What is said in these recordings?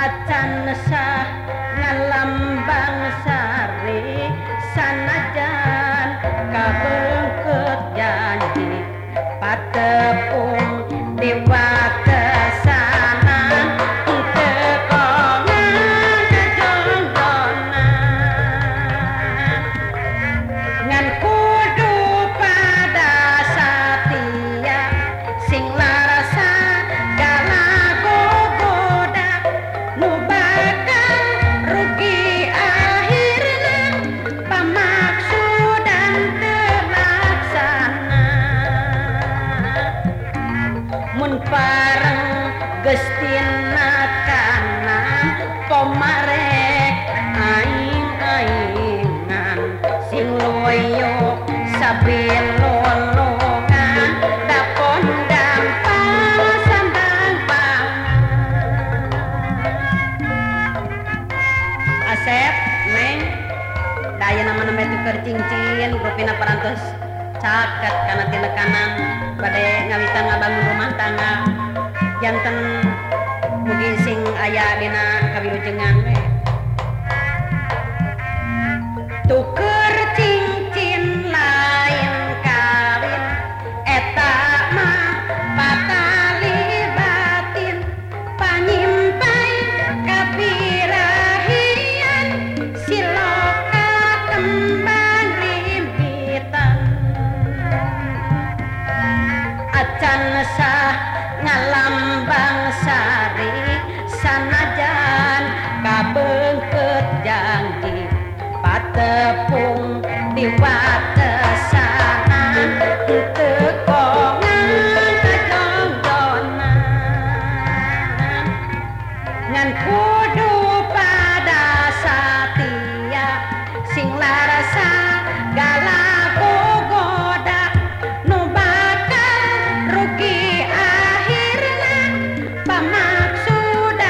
acan sah ngalambang sari sanajan kabengket janji patepung dewa gestina kanan pomarek aing aingan sing loyo daya nama nama tuker cincin, rupina parantos caket karena tina kanan badai ngawitan ngabangun rumah tangga jantan mungkin sing aya dina kawilujengan we tuker. sanajan kabengket janji patepung diwatesan tekongan kejongjonan ngan kudu pada satia sing larasa bakal rugi akhirna paman.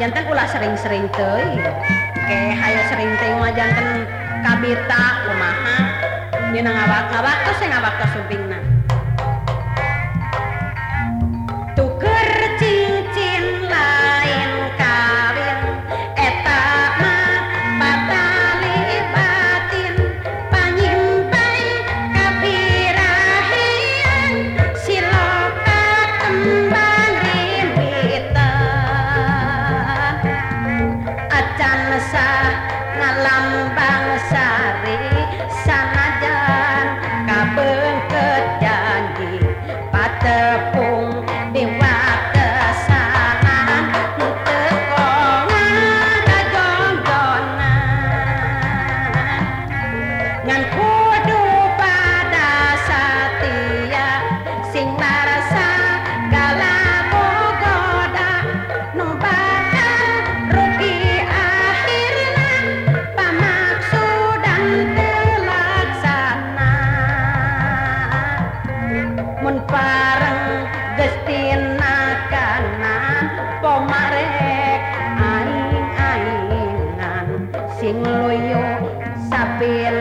jantan ulah sering-sering teh oke hayo sering teh mah jantan kabita kumaha. Dina ngawak ngawak sing ngawak ke sumpingna be